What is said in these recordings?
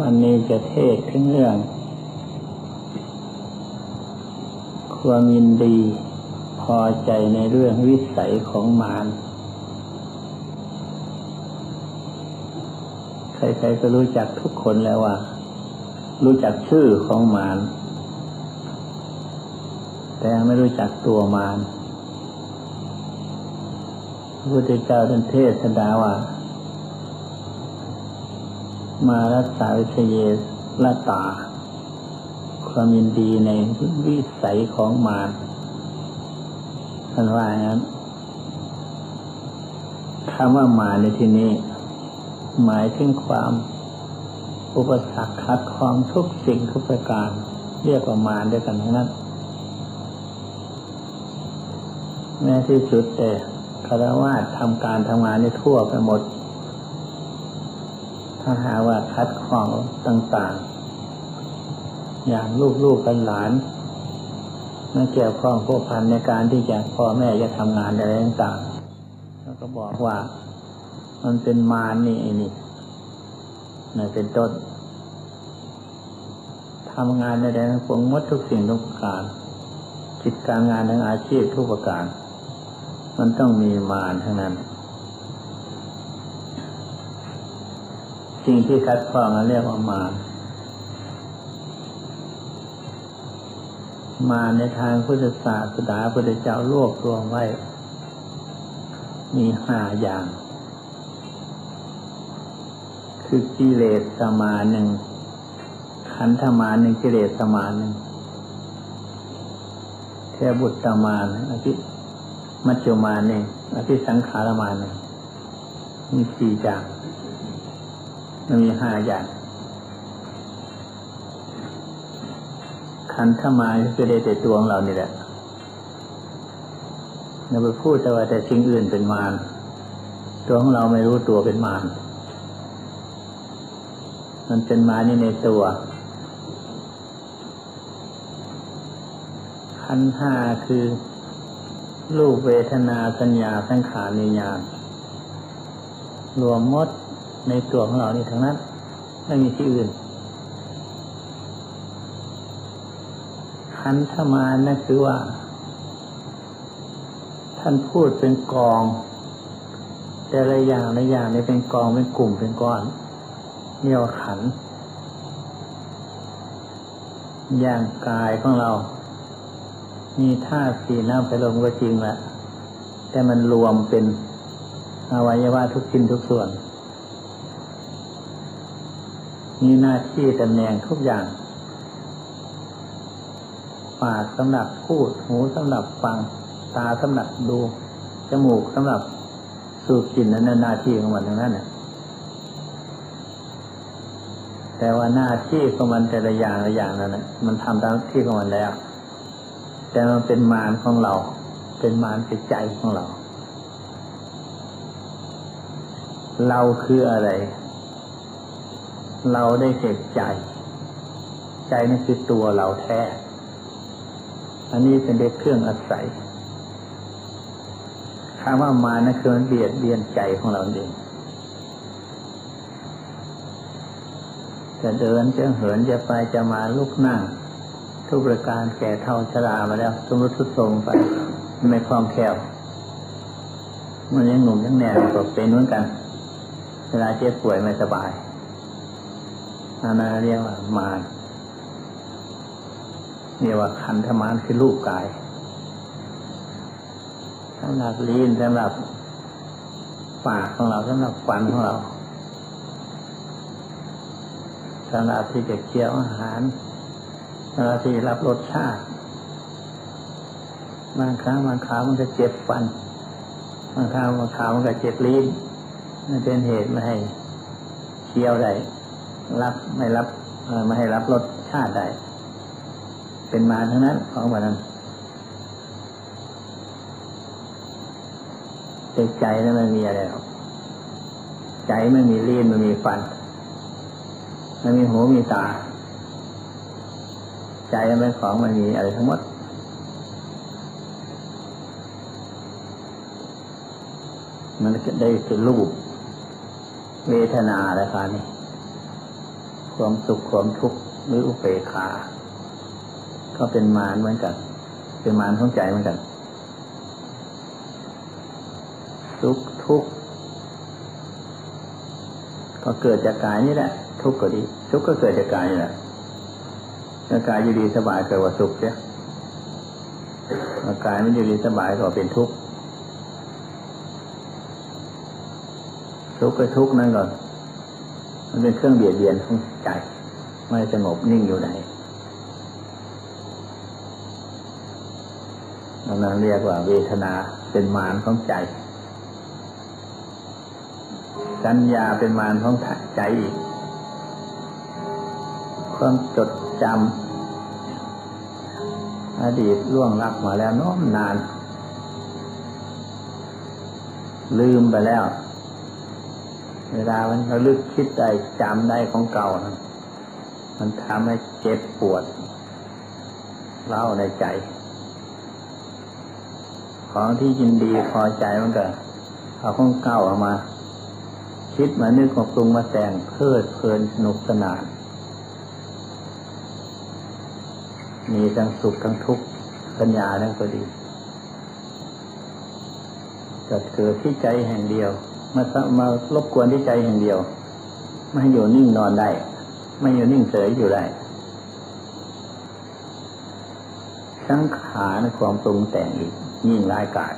วันนี้จะเทศถึงเรื่อง ความยินดีพอใจในเรื่องวิสัยของมารใครๆก็รู้จักทุกคนแล้วว่า รู้จักชื่อของมารแต่ไม่รู้จักตัวมารพระพุทธเจ้าท่านเทศนาว่า มารักษาวิเยละตา ความยินดีในวิสัยของมารท่านว่าอย่างนั้นคำว่ามาในที่นี้ หมายถึงความ อุปสรรคขัดข้องทุกสิ่งทุกประการ เรียกว่ามารด้วยกันทั้งนั้นแม้ที่สุดแต่คารวะทำการทำงานในทั่วไปหมด ถ้าหาว่าคัดข้องต่างๆ อย่างลูกๆกันหลานม่เกี่ยวข้องพวกพันในการที่จะพ่อแม่จะทำงานอะไรต่างๆแล้วก็บอกว่ามันเป็นมารนี่ไอ้นี่นี่เป็นต้นทำงานในแดนพวงมดทุกสิ่งทุกการกิจการงานทางอาชีพทุกประการ มันต้องมีมารทั้งนั้น สิ่งที่คัดข้องเรียกว่ามารมาในทางพุทธศาสนาพุทธเจ้ารวบรวมไว้ มีห้าอย่าง คือกิเลสสมาหนึ่งขันธมาหนึ่งกิเลสสมาหนึ่งเทบุตรมานึงอภิมัจจุมาหนึ่งอภิสังขารมาหนึ่งมีสี่อย่าง มันมีห้าอย่างขันธมาคือได้แต่ตัวของเรานี่แหละเราไปพูดแต่ว่าแต่สิ่งอื่นเป็นมารตัวของเราไม่รู้ตัวเป็นมารมันเป็นมานี่ในตัวขันห้าคือรูปเวทนาสัญญาสังขารนิยามรวมมด ในตัวของเรานี่ทั้งนั้น ไม่มีที่อื่นขันธมานั่นคือว่า ท่านพูดเป็นกอง แต่ละอย่างละอย่างนี่เป็นกองเป็นกลุ่มเป็นก้อนเรียกว่าขัน อย่างกายของเรา มีธาตุสี่น้ำไฟลมก็จริงแหละแต่มันรวมเป็นอวัยวะทุกชิ้นทุกส่วน มีหน้าที่ตำแหน่งทุกอย่าง ปากสำหรับพูด หูสำหรับฟัง ตาสำหรับดู จมูกสำหรับสูดกลิ่นนั้นหน้าที่ของมันทั้งนั้นน่ะแต่ว่าหน้าที่ของมันแต่ละอย่างละอย่างนั้นนะมันทำตามที่ของมันแล้ว แต่มันเป็นมารของเรา เป็นมารเป็นใจของเรา เราคืออะไร เราได้เก็บใจ ใจนั่นคือตัวเราแท้ อันนี้เป็นเด็กเครื่องอาศัยคำว่ามานะคือมันเบียดเบียนใจของเราเองจะเดินจะเหินจะไปจะมาลุกนั่งทุกประการแก่เท่าชรามาแล้วสมมติทุดทรงไป ไม่คล่องแคล่วมันยังหนุ่มยังแน่นก็เป็นเหมือนกัน เวลาเจ็บป่วยไม่สบาย นนั้นเรียกว่ามารเรียกว่าขันธมารคือรูปกายสำหรับลิ้นสำหรับปากของเราสำหรับฟันของเราสำหรับที่จะเคี้ยวอาหารสำหรับที่รับรสชาติบางครั้งบางคราวมันจะเจ็บฟันบางครั้งบางคราวมันก็เจ็บลิ้นมันเป็นเหตุไม่ให้เคี้ยวได้ รับไม่รับไม่ให้รับรสชาติได้เป็นมาทั้งนั้นของมันนั้นแต่ใจนั้นไม่มีอะไรหรอกใจไม่มีลิ้นไม่มีฟันไม่มีหูมีตา ใจเป็นของไม่มีอะไรทั้งหมดมันได้เป็นรูปเวทนาอะไรกันนี่ ความสุขความทุกข์หรืออุเบกขา ก็เป็นมารเหมือนกัน เป็นมารของใจเหมือนกัน สุขทุกข์ก็เกิดจากกายนี่แหละ ทุกข์ก็ดีทุขก็เกิดจากกายนี่แหละถ้ากายอยู่ดีสบายเกิดว่าสุขเสียกายไม่อยู่ดีสบายก็เป็นทุกข์ทุกข์ก็ทุกข์นั่นก่อน มันเป็นเครื่องเบียดเบียนของใจ ไม่สงบนิ่งอยู่ไหนนั้นเรียกว่าเวทนาเป็นมารของใจ สัญญาเป็นมารของใจอีกความจดจำอดีตล่วงลับมาแล้วน้อมนาน ลืมไปแล้ว เวลามันระลึกคิดได้จำได้ของเก่านะมันทำให้เจ็บปวดเล่าในใจ ของที่ยินดีพอใจมันก็เอาของเก่าออกมา คิดมานึกของปรุงมาแต่งเพลิดเพลินสนุกสนาน มีทั้งสุขทั้งทุกข์ปัญญาทั้งก็ดีจะเกิดที่ใจแห่งเดียว มามารบกวนที่ใจแห่างเดียว ไม่อยู่นิ่งนอนได้ ไม่อยู่นิ่งเฉยอยู่ได้สังขารความปรุงแต่งอีกยิ่งร้ายกาจ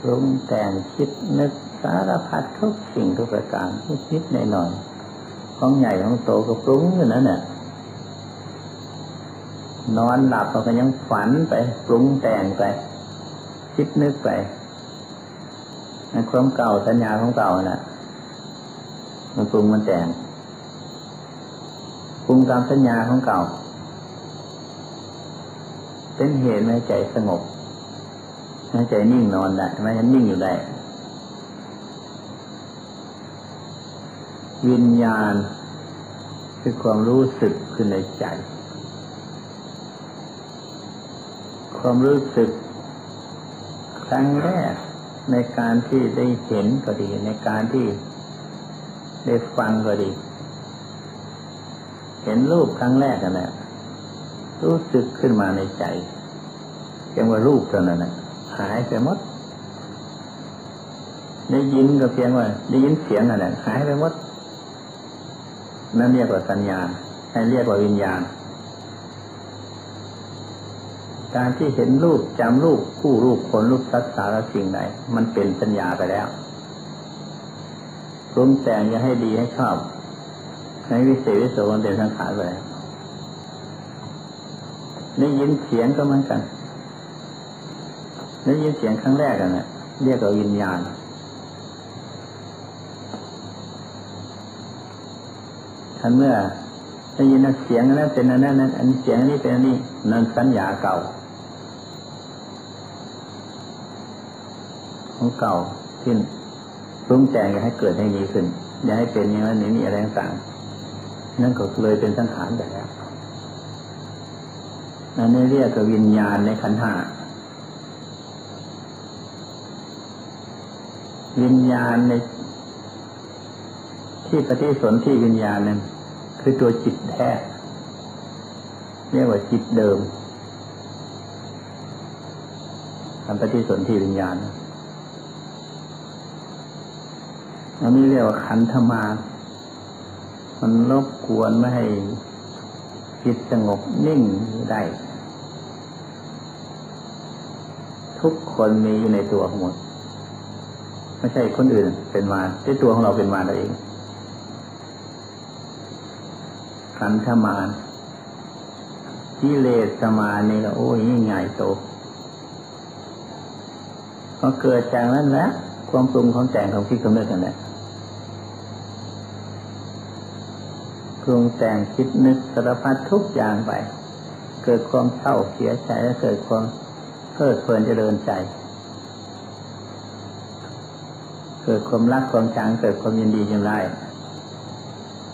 ปรุงแต่งคิดนึกสารพัดทุกสิ่งทุกประการที่คิดในนอน ของใหญ่ของโตก็ปรุงอยู่นั่นแหละนอนหลับก็ยังฝันไปปรุงแต่งไป คิดนึกไปในความเก่าสัญญาของเก่าน่ะ มันปรุงมันแต่งปรุงตามสัญญาของเก่า เป็นเหตุให้ใจสงบให้ใจนิ่งนอนได้ไม่งั้นนิ่งอยู่ได้วิญญาณคือความรู้สึกขึ้นในใจ ความรู้สึก รั้งแรกในการที่ได้เห็นก็ดี ในการที่ได้ฟังก็ดี เห็นรูปครั้งแรกกันแหละรู้สึกขึ้นมาในใจเพียงว่ารูปเท่านั้นหายไปหมดได้ยินก็เพียงว่าได้ยินเสียงนั่นแหละหายไปหมดนั่นเรียกว่าสัญญาให้เรียกว่าวิญญาณ การที่เห็นรูปจำรูปผู้รูปคนรูปสัตว์สารสิ่งใดมันเป็นสัญญาไปแล้วปรุงแต่งจะให้ดีให้ชอบให้วิเศษวิโสมันเป็นสังขารไปแล้วได้ยินเสียงก็เหมือนกันได้ยินเสียงครั้งแรกกันนะเรียกว่าวิญญาณท่านเมื่อได้ยินเสียงนั้นเป็นอันนั้นอันเสียงนี้เป็นอันนี้นั่นสัญญาเก่า ของเก่าที่ปรุงแต่งอยาให้เกิดให้มีขึ้นอยาให้เป็นอย่างนั้นนี้อะไรต่างนั่นก็เลยเป็นสังขารไปแล้วนั่นเรียกว่าวิญญาณในขันหาวิญญาณในที่ปฏิสนธิวิญญาณนั้นคือตัวจิตแท้เรียกว่าจิตเดิมทำปฏิสนธิวิญญาณ อันนี้เรียกว่าขันธมามันรบกวนไม่ให้จิตสงบนิ่งได้ ทุกคนมีอยู่ในตัวหมดไม่ใช่คนอื่นเป็นมาที่ตัวของเราเป็นมาเราเองขันธมานกิเลสสมานี่ก็โอ้ยยิ่งใหญ่โตก็เกิดจากนั้นแหละ ความปรุงของแต่งของที่กำเนิดกันแหละปรุงแต่งคิดนึกสารพัดทุกอย่างไป เกิดความเศร้าเสียใจและเกิดความเพลิดเพลินเจริญใจ เกิดความรักความชังเกิดความยินดียินไร้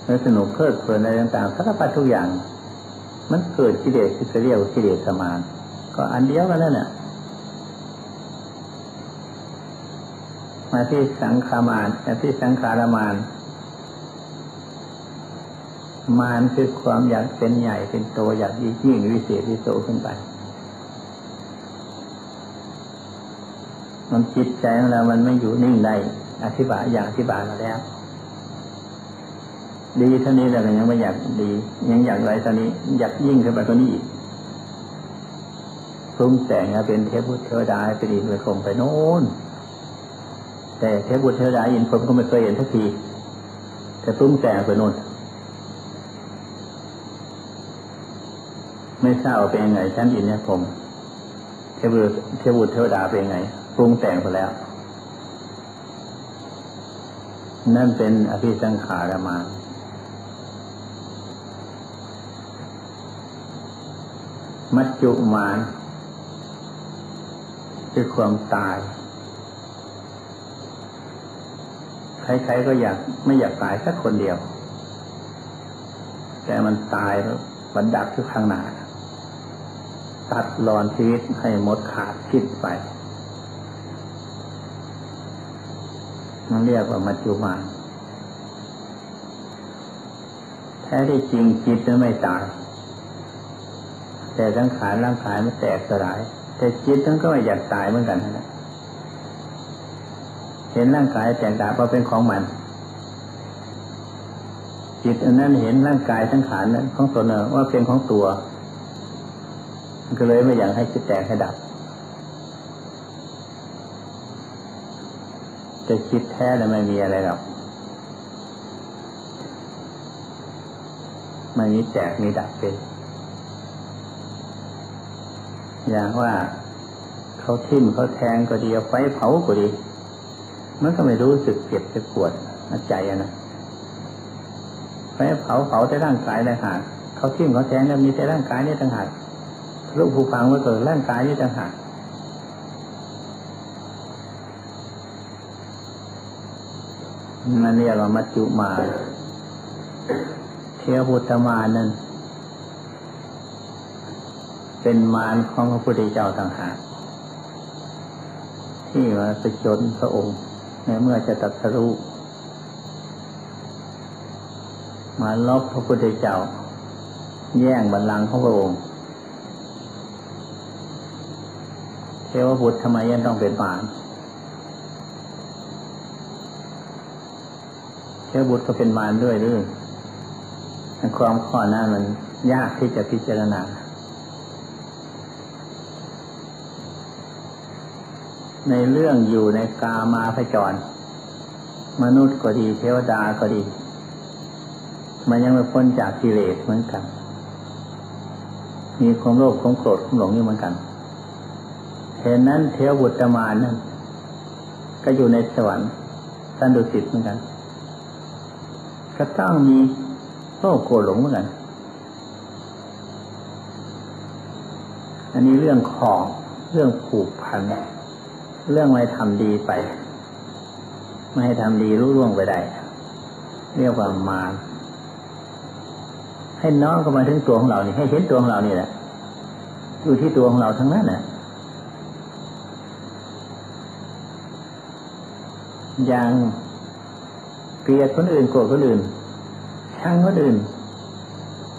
และสนุกเพลิดเพลินอะไรต่างๆสารพัดทุกอย่าง มันเกิดกิเลสที่เรียกกิเลสสมาน ก็อันเดียวกันนั่นแหละ มาที่สังขามานมาที่สังขารมาน มานคือความอยากเป็นใหญ่เป็นโตอยากยิ่งวิเศษวิโสขึ้นไป มันจิตใจของเรามันไม่อยู่นิ่งได้อธิบายอย่างอธิบายมาแล้ว ดีเท่านี้แล้วยังไม่อยากดี ยังอยากไรเท่านี้ อยากยิ่งขึ้นไปกว่านี้อีกปรุงแต่งเป็นเทพบุตรเทวดาเป็นอินทร์ไปคมไปโน่น แต่เทพบุตรเทวดาอินทร์ผมก็ไม่เคยเห็นสักทีแต่ปรุงแต่งไปโน่นไม่ทราบเป็นยังไงชั้นอินเนี่ยผมเทพบุตรเทพบุตรเทวดาเป็นยังไงปรุงแต่งไปแล้ว นั่นเป็นอภิสังขารมามัจจุมานคือความตาย ใครๆก็อยากไม่อยากตายสักคนเดียว แต่มันตายแล้วบันดับทุกข้างหน้าตัดรอนชีวิตให้หมดขาดคิดไป มันเรียกว่ามัจจุมานแท้ที่จริงจิตนั้นไม่ตาย แต่ทั้งขานร่างกายมันแตกสลาย แต่จิตนั้นก็ไม่อยากตายเหมือนกันนะ เห็นร่างกายแตกดาบเพราเป็นของมัน จิตอันนั้นเห็นร่างกายทั้งขานนั้นของตนว่าเป็นของตัว ก็เลยไม่อยากให้จิตแตกให้ดับแต่จิตแท้แล้วไม่มีอะไรหรอกไม่มีแตกมีดับเป็นอย่างว่าเขาทิ่มเขาแทงก็ดีไฟเผาก็ดี มันก็ไม่รู้สึกเจ็บจะปวดใจอะนะไฟเผาเผาแต่ร่างกายต่างหากเขาทิ่มเขาแทงแล้วมีแต่ร่างกายนี่ต่างหากลูกผู้ฟังว่าเกิดร่างกายนี่ต่างหากมันเรียกว่ามัจจุมาเทวพุทธมานั่นเป็นมารของพระพุทธเจ้าต่างหากที่มาไปจนพระองค์ ในเมื่อจะตัดสรู้มาลบพระพุทธเจ้า แย่งบัลลังก์ของพระองค์เทวบุตรทำไมยังต้องเป็นมารเทวบุตรก็เป็นมารด้วยหรือความข้อนั้นมันยากที่จะพิจารณา ในเรื่องอยู่ในกามาพจร มนุษย์ก็ดีเทวดาก็ดี มันยังไม่พ้นจากกิเลสเหมือนกัน มีความโลภความโกรธความหลงอยู่เหมือนกันเห็นนั้นเทวบุตรมานนั่นก็อยู่ในสวรรค์สันดุสิตเหมือนกัน ก็ต้องมีโลภโกรธหลงเหมือนกัน อันนี้เรื่องของเรื่องผูกพัน เรื่องไม่ทำดีไป ไม่ให้ทำดีรู้ล่วงไปได้ เรียกว่ามารให้น้องเข้ามาถึงตัวของเรานี่ ให้เห็นตัวของเรานี่แหละอยู่ที่ตัวของเราทั้งนั้นนะอย่างเกลียดคนอื่นโกรธคนอื่นช่างคนอื่น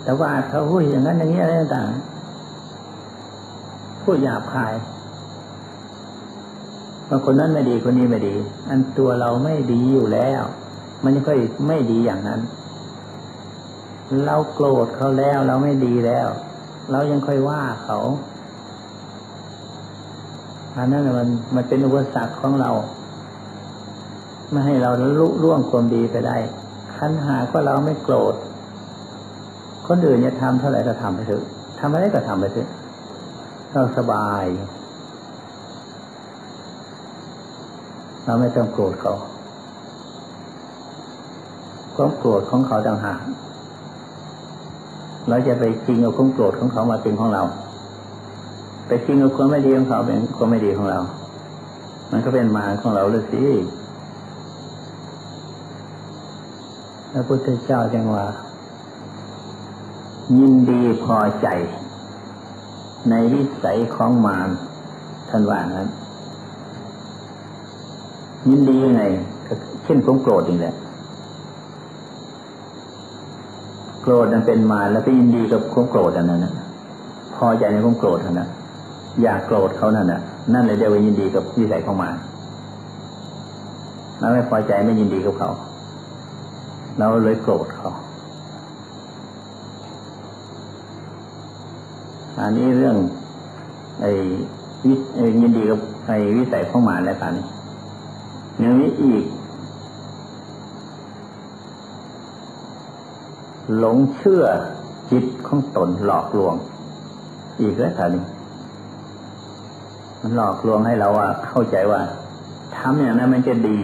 แต่ว่าเขาพูดอย่างนั้นอย่างนี้อะไรต่างพูดหยาบคาย ว่าคนนั้นไม่ดีคนนี้ไม่ดี อันตัวเราไม่ดีอยู่แล้ว มันยังค่อยไม่ดีอย่างนั้น เราโกรธเขาแล้วเราไม่ดีแล้ว เรายังค่อยว่าเขาอันนั้นมันมันเป็นอุปสรรคของเรา ไม่ให้เราลุล่วงความดีไปได้คันหาว่าเราไม่โกรธคนอื่นจะทำเท่าไหร่ก็ทำไปเถอะทำอะไรก็ทำไปเถอะเราสบาย เราไม่ต้องโกรธเขาความโกรธของเขาต่างหากเราจะไปจริงเอาความโกรธของเขามาเป็นของเรา ไปจริงเอาความไม่ดีของเขาเป็นความไม่ดีของเรา มันก็เป็นมาของเราเลยสิพระพุทธเจ้าจังว่า ยินดีพอใจ ในวิสัยของมารท่านว่านั้น ยินดียังไงเช่นความโกรธนี่แหละโกรธนั้นเป็นมาแล้วไปยินดีกับความโกรธอันนั้นนะพอใจในความโกรธอันนั้นอยากโกรธเขานั่นน่ะนั่นเลยเรียกว่ายินดีกับวิสัยของมาแล้วไม่พอใจไม่ยินดีกับเขาเราเลยโกรธเขา อันนี้เรื่องไอ้วิยินดีกับไอ้วิสัยของมารแล้วกัน อย่างนี้อีก หลงเชื่อจิตของตนหลอกลวง อีกแล้วกันมันหลอกลวงให้เราว่า เข้าใจว่าทำอย่างนั้นมันจะดี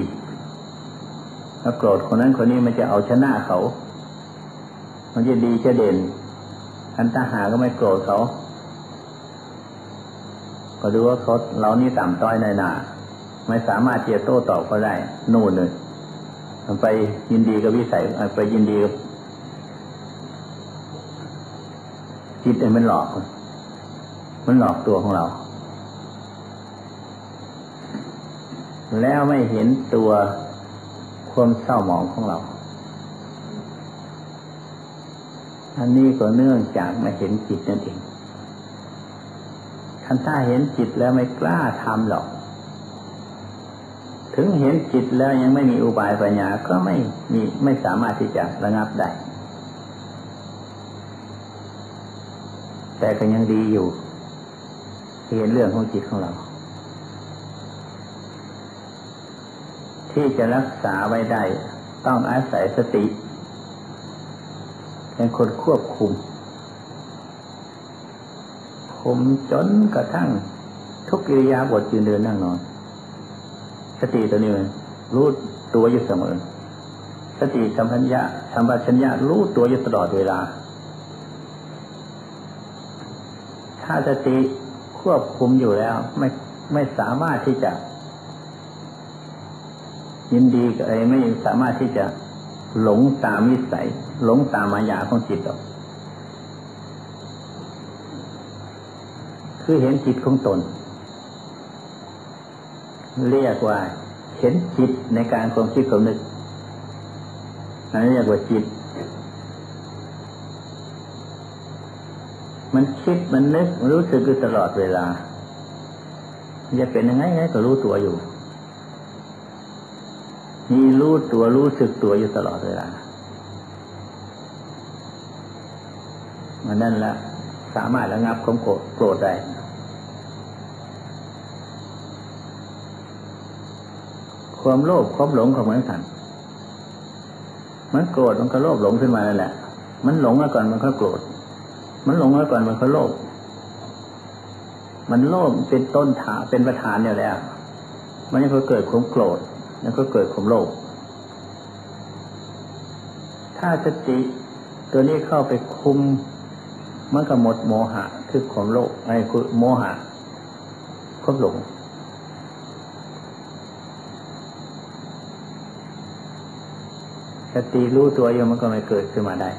ถ้าโกรธคนนั้นคนนี้มันจะเอาชนะเขา มันจะดีจะเด่นอันตาหาก็ไม่โกรธเขา ก็ดูว่าเขาเรานี่ต่ำต้อยในหนา ไม่สามารถเจียโต้ตอบเขาได้ นู่นเลยไปยินดีกับวิสัยไปยินดีกับจิตเองมันหลอก มันหลอกตัวของเรา แล้วไม่เห็นตัวความเศร้าหมองของเรา อันนี้ก็เนื่องจากไม่เห็นจิตนั่นเองท่านถ้าเห็นจิตแล้วไม่กล้าทำหรอก ถึงเห็นจิตแล้วยังไม่มีอุบายปัญญาก็ไม่มีไม่สามารถที่จะระงับได้ แต่ก็ยังดีอยู่เห็นเรื่องของจิตของเรา ที่จะรักษาไว้ได้ ต้องอาศัยสติ เป็นคนควบคุมคุมจนกระทั่งทุกกิริยาบทยืนเดินนั่งนอน สติตัวนี้รู้ตัวอยู่เสมอ สติสัมพัญญะสัมปชัญญะรู้ตัวอยู่ตลอดเวลา ถ้าสติควบคุมอยู่แล้ว ไม่ไม่สามารถที่จะ ยินดีกับอะไรไม่สามารถที่จะหลงตามวิสัย หลงตามมายาของจิตหรอกคือเห็นจิตของตน เรียกว่าเห็นจิตในการความคิดความนึกอันนี้เรียกว่าจิต มันคิดมันนึกมันรู้สึกอยู่ตลอดเวลาจะเป็นยังไงไงก็รู้ตัวอยู่ มีรู้ตัวรู้สึกตัวอยู่ตลอดเวลามันนั่นแหละสามารถระงับความโกรธโกรธได้ ความโลภความหลงของเหมือนกันมันโกรธมันก็โลภหลงขึ้นมาแล้วแหละ มันหลงมาก่อนมันก็โกรธ มันหลงมาก่อนมันก็โลภ มันโลภเป็นต้นถานเป็นประธานเนี่ยแหละมันยังเกิดความโกรธ แล้วก็เกิดความโลภ ถ้าสติตัวนี้เข้าไปคุมมันก็หมดโมหะ คือความโลภไอ้คือโมหะความหลง สติรู้ตัวอยู่มันก็ไม่เกิดขึ้นมาได้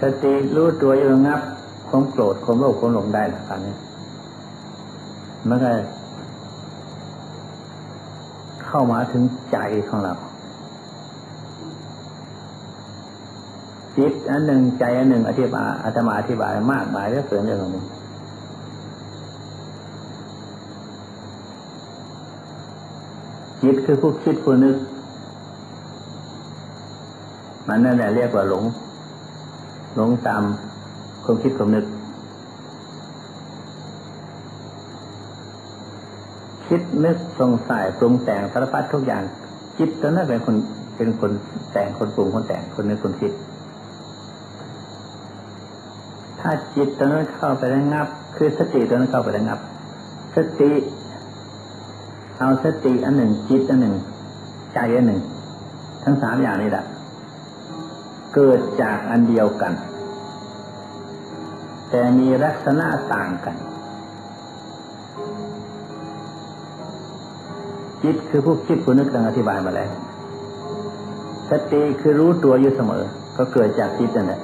สติรู้ตัวอยู่งับความโกรธความโลภความหลงได้หรือเปล่าเนี่ยมันก็เข้ามาถึงใจของเราจิตอันหนึ่งใจอันหนึ่งอธิบายอาตมาอธิบายมากมายเรื่องเสริมเรื่องนี้ จิตคือผู้คิดผู้นึก มันนั่นแหละเรียกว่าหลง หลงตามความคิดความนึก คิดนึกสงสัยปรุงแต่งสารพัดทุกอย่าง จิตตัวนั้นเป็นคนเป็นคนแต่งคนปรุงคนแต่งคนนึกคนคิด ถ้าจิตตัวนั้นเข้าไประงับ คือสติตัวนั้นเข้าไประงับ สติ เอาสติอันหนึ่งจิตอันหนึ่งใจอันหนึ่ง ทั้งสามอย่างนี้แหละเกิดจากอันเดียวกัน แต่มีลักษณะต่างกัน จิตคือผู้คิดผู้นึกดังอธิบายมาแล้วสติคือรู้ตัวอยู่เสมอ ก็เกิดจากจิตนั่นแหละ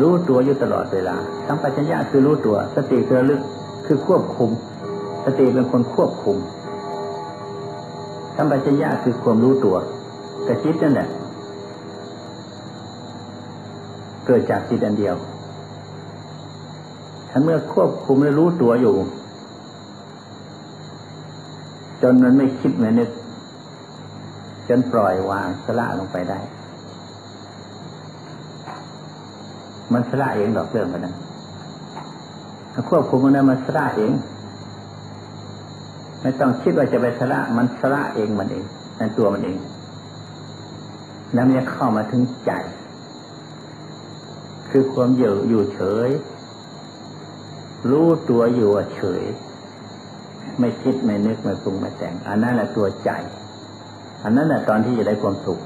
รู้ตัวอยู่ตลอดเวลา สัมปชัญญะคือรู้ตัว สติคือลึกคือคือควบคุม สติเป็นคนควบคุมสัมปชัญญะคือความรู้ตัวแต่จิตนั่นแหละเกิดจากจิตอันเดียว ถ้าเมื่อควบคุมและรู้ตัวอยู่ จนมันไม่คิดไม่นึก จนปล่อยวางสละลงไปได้ มันสละเองดอกเรื่องมันนั้นควบคุมมันนั้นมันสละเอง ไม่ต้องคิดว่าจะไปสละมันสละเองมันเองในตัวมันเอง แล้วมันจะเข้ามาถึงใจ คือความอยู่อยู่เฉย รู้ตัวอยู่เฉย ไม่คิดไม่นึกไม่ปรุงไม่แต่ง อันนั้นแหละตัวใจ อันนั้นแหละตอนที่จะได้ความสุข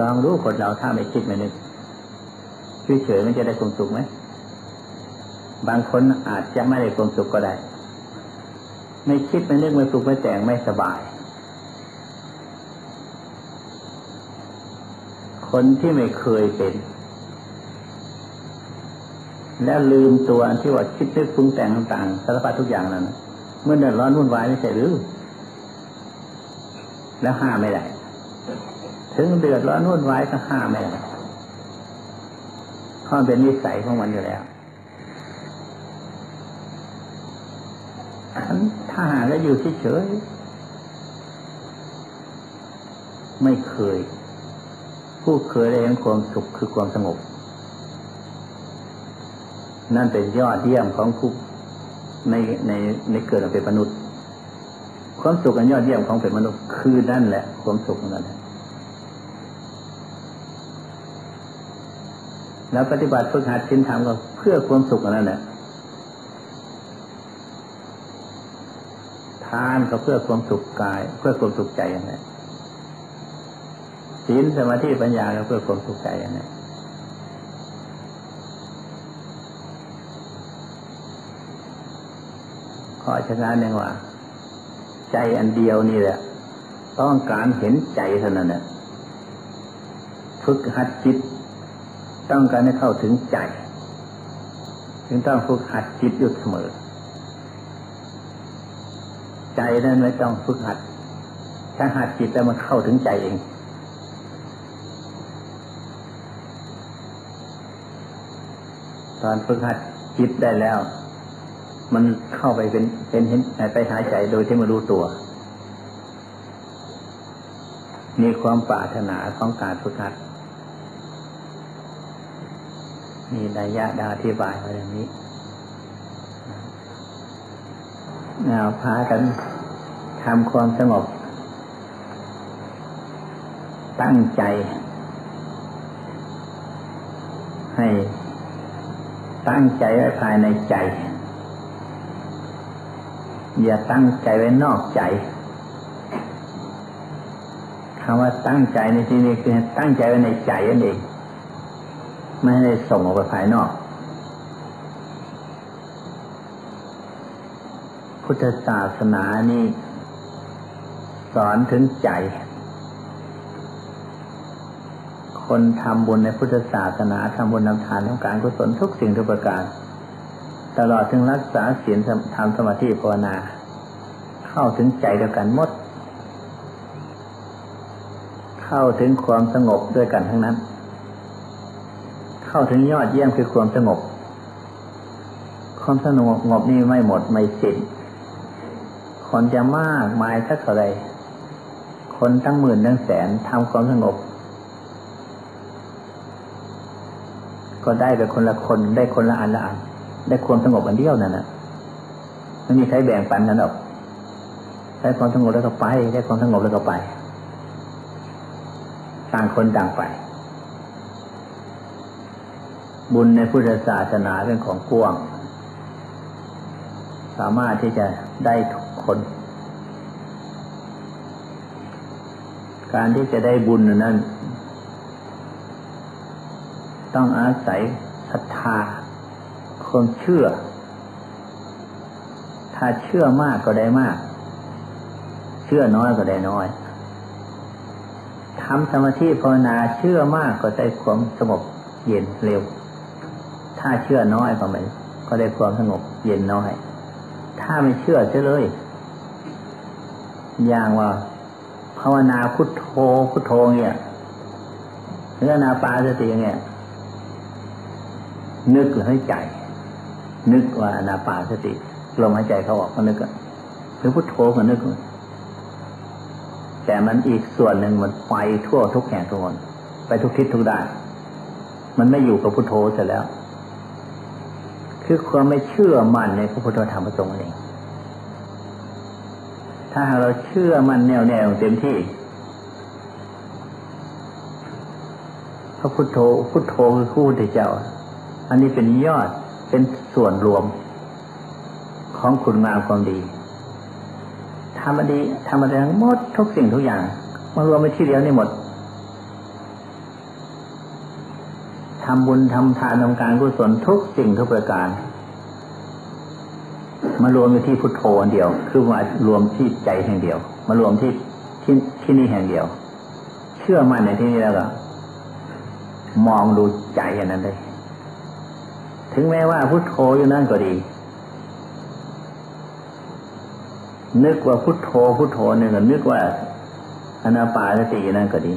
ลองรู้คนเราถ้าไม่คิดไม่นึกเฉยๆมันจะได้ความสุขไหม บางคนอาจจะไม่ได้ความสุขก็ได้ ไม่คิดไม่นึกไม่ปลุกไม่แต่งไม่สบาย คนที่ไม่เคยเป็น แล้วลืมตัวที่ว่าคิดนึกปรุงแต่งต่างๆสารพัดทุกอย่างนั้นเมื่อเดือดร้อนวุ่นวายไม่ใช่หรือ แล้วห้าไม่ได้ ถึงเดือดร้อนวุ่นวายก็ห้าไม่ได้เพราะเป็นนิสัยของมันอยู่แล้ว ฉันถ้าหาแล้วอยู่เฉยๆไม่เคย ผู้เคยได้เห็นความสุขคือความสงบ นั่นเป็นยอดเยี่ยมของผู้ในในในเกิดเป็นมนุษย์ ความสุขอันยอดเยี่ยมของเป็นมนุษย์คือนั่นแหละ ความสุขนั่นแหละแล้วปฏิบัติฝึกหัดชินธรรมก็เพื่อความสุขนั่นแหละานก็เพื่อความสุขกาย เพื่อความสุขใจอย่างไรศีลสมาธิปัญญาก็เพื่อความสุขใจอย่างไรขอชนะหนึ่งว่า ใจอันเดียวนี่แหละ ต้องการเห็นใจเท่านั้นแหละฝึกหัดจิต ต้องการให้เข้าถึงใจ จึงต้องฝึกหัดจิตอยู่เสมอ ใจนั้นไม่ต้องฝึกหัด ถ้าหัดจิตแล้วมันเข้าถึงใจเอง ตอนฝึกหัดจิตได้แล้ว มันเข้าไปเป็นเป็นเห็นไปหายใจโดยที่ไม่รู้ตัว มีความปรารถนาของการฝึกหัดมีนัยยะดาอธิบายมาอย่างนี้ เอาพากันทำความสงบ ตั้งใจ ให้ตั้งใจไว้ภายในใจ อย่าตั้งใจไว้นอกใจคำว่าตั้งใจในที่นี้คือตั้งใจไว้ในใจนั่นเองไม่ได้ส่งออกไปภายนอก พุทธศาสนานี่สอนถึงใจ คนทำบุญในพุทธศาสนาทำบุญนำทานทำการกุศลทุกสิ่งทุกประการ ตลอดถึงรักษาศีลทำสมาธิภาวนา เข้าถึงใจเดียวกันหมด เข้าถึงความสงบด้วยกันทั้งนั้น เข้าถึงยอดเยี่ยมคือความสงบความสงบงบนี่ไม่หมดไม่สิ้น คนจะมากมายสักเท่าไรคนทั้งหมื่นทั้งแสนทำความสงบ ก็ได้ไปคนละคนได้คนละอันละอันได้ความสงบอันเดียวนั่นนะไม่มีใครแบ่งปันกันหรอกได้ความสงบแล้วก็ไป ได้ความสงบแล้วก็ไปต่างคนต่างไป บุญในพุทธศาสนาเป็นของกว้าง สามารถที่จะได้ทุก คน การที่จะได้บุญนั้น ต้องอาศัยศรัทธาความเชื่อ ถ้าเชื่อมากก็ได้มาก เชื่อน้อยก็ได้น้อยทำสมาธิภาวนาเชื่อมากก็ได้ความสงบเย็นเร็ว ถ้าเชื่อน้อยก็ไม่ก็ได้ความสงบเย็นน้อย ถ้าไม่เชื่อเฉยเลย อย่างว่าภาวนาพุทโธพุทโธเนี่ยหรือนาปาสติเนี่ย นึกหรือให้ใจ นึกว่านาปาสติลมหายใจเขาออกก็นึกหรือพุทโธก็นึก แต่มันอีกส่วนหนึ่งมันไปทั่วทุกแห่งทุกคนไปทุกทิศทุกด้านมันไม่อยู่กับพุทโธเสร็จแล้ว คือความไม่เชื่อมั่นในพระพุทธธรรมประสงค์เอง ถ้าเราเชื่อมันแน่วแน่เต็มที่พระพุทโธพุทโธคือคู่ที่เจ้า อันนี้เป็นยอดเป็นส่วนรวม ของคุณงามความดีทำมาดีทำมาได้ทั้งหมดทุกสิ่งทุกอย่างมารวมไปที่เดียวนี่หมดทำบุญทำทานทำการกุศลทุกสิ่งทุกประการ มารวมอยู่ที่พุทโธอันเดียว คือมารวมที่ใจแห่งเดียว มารวมที่ที่ที่นี่แห่งเดียว เชื่อมั่นในที่นี้แล้วก็มองดูใจอันนั้นเลย ถึงแม้ว่าพุทโธอยู่นั่นก็ดี นึกว่าพุทโธพุทโธเนี่ยก็นึกว่าอนาปาสตินั่นก็ดี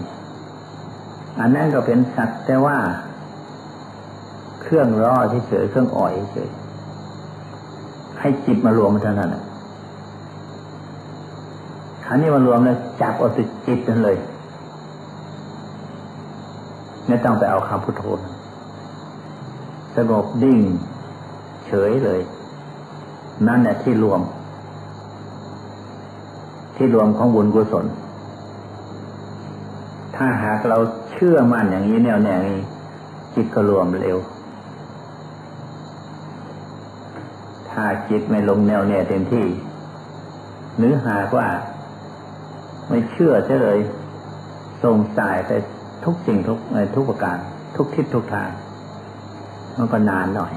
อันนั้นก็เป็นสักแต่ว่า เครื่องร่อเฉยเครื่องอ่อยเฉย ให้จิตมารวมเท่านั้นครั้นี้มารวมแล้วจับเอาติดจิตนั่นเลยไม่ต้องไปเอาคำพุทโธสงบดิ่ง เฉยเลย นั่นแหละที่รวม ที่รวมของบุญกุศล ถ้าหากเราเชื่อมั่นอย่างนี้แน่วแน่นี้จิตก็รวมเร็ว ถ้าจิตไม่ลงแนวแน่เต็มที่ หรือหากว่า ไม่เชื่อเฉยส่งสายไปทุกสิ่งทุกทุกประการ ทุกทิศทุกทาง มันก็นานหน่อย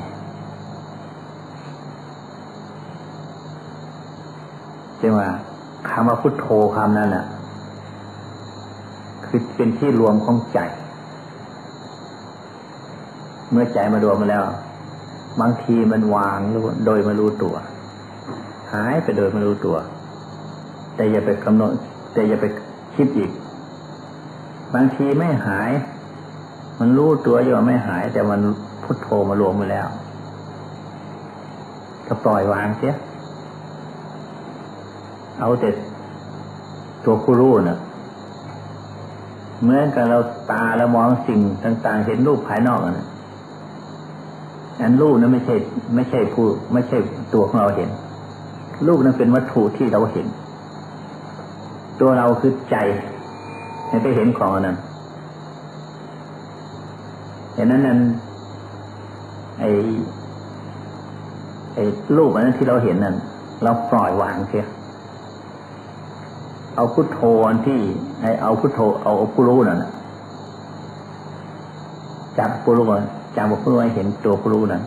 จึงว่าคำว่าพุทโธคำนั้นน่ะ คือเป็นที่รวมของใจ เมื่อใจมารวมมาแล้ว บางทีมันวางโดยไม่รู้ตัว หายไปโดยไม่รู้ตัว แต่อย่าไปกำหนด แต่อย่าไปคิดอีก บางทีไม่หาย มันรู้ตัวอยู่ว่าไม่หาย แต่มันพุทโธมารวมไปแล้วก็ปล่อยวางเสีย เอาแต่ตัวผู้รู้น่ะเหมือนกับเราตาแล้วมองสิ่งต่าง ๆ เห็นรูปภายนอกน่ะ อันรูปนั้นไม่ใช่ ไม่ใช่ผู้ไม่ใช่ตัวของเราเห็น รูปนั้นเป็นวัตถุที่เราเห็น ตัวเราคือใจให้ไปเห็นของนั้นเห็นนั้นนั้นไอ้ไอ้รูปอันนั้นที่เราเห็นนั้นเราปล่อยวางเสียเอาพุทโธอันที่ไอเอาพุทโธเอาผู้รู้นั่นจับผู้รู้ จาผู้รู้ให้เห็นตัวรู้นั้น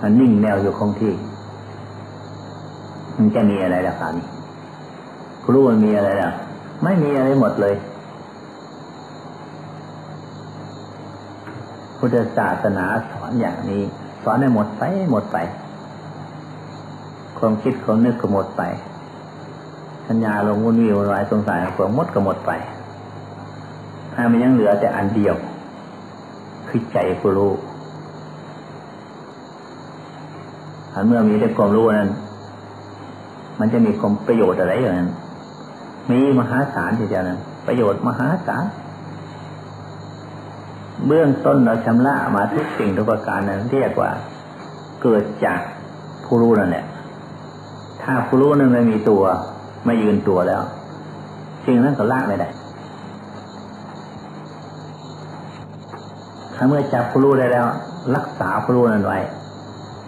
มันนิ่งแนวอยู่คงที่ มันจะมีอะไรล่ะครับนี่รู้มันมีอะไรล่ะ ไม่มีอะไรหมดเลย พุทธศาสนาสอนอย่างนี้ สอนให้หมดไปหมดไป ความคิดความนึกก็หมดไปสัญญาลงวุ่นวี่วุ่นวายสงสัยความมดก็หมดไปถ้ามันยังเหลือแต่อันเดียว คือใจผู้รู้ถ้าเมื่อมีได้ความรู้นั้น มันจะมีความประโยชน์อะไรอย่างนั้น มีมหาศาลทีเดียวนั้น ประโยชน์มหาศาลเบื้องต้นเราชำระมาทุกสิ่งทุกประการนั้น เรียกว่าเกิดจากผู้รู้นั่นแหละ ถ้าผู้รู้นั้นไม่มีตัว ไม่ยืนตัวแล้วสิ่งนั้นก็ละไม่ได้ ถ้าเมื่อจับผู้รู้ได้แล้ว รักษาผู้รู้นั้นไว้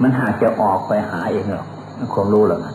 มันหากจะออกไปหาเองหรอกความรู้หรอกนะ